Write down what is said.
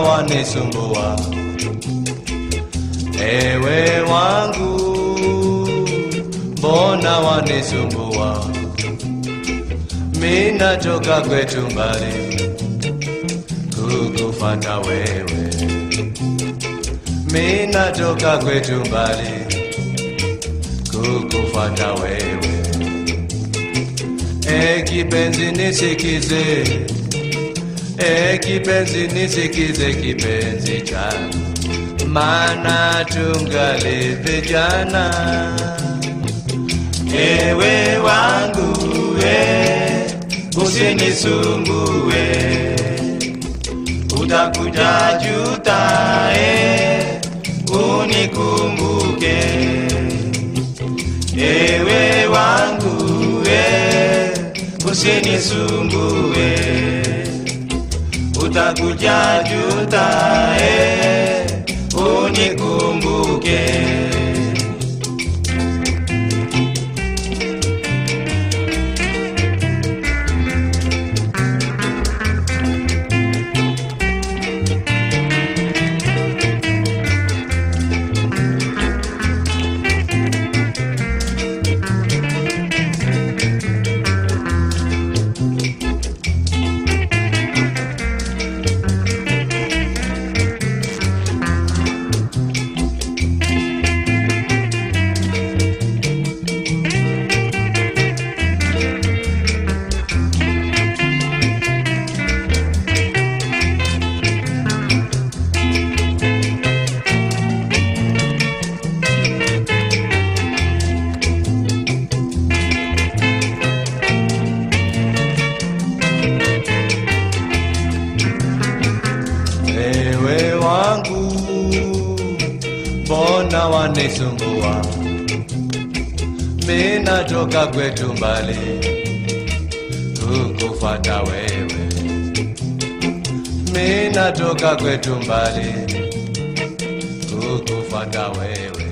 wanisumbua. Ewe wangu, mbona wanisumbua? Mina toka kwetu mbali kukufata wewe, mina toka kwetu mbali kukufata wewe. E kipenzi nisikize, e kipenzi nisikize kipenzi changu, mana tungali vijana. Ewe wangu we, usinisumbue, utakuja juta e, unikumbuke. Ewe wangu we, usinisumbue, utakuja juta e, unikumbuke. Mbona wanisumbua? Mina toka kwetu mbali kukufata wewe, mina toka kwetu mbali kukufata wewe.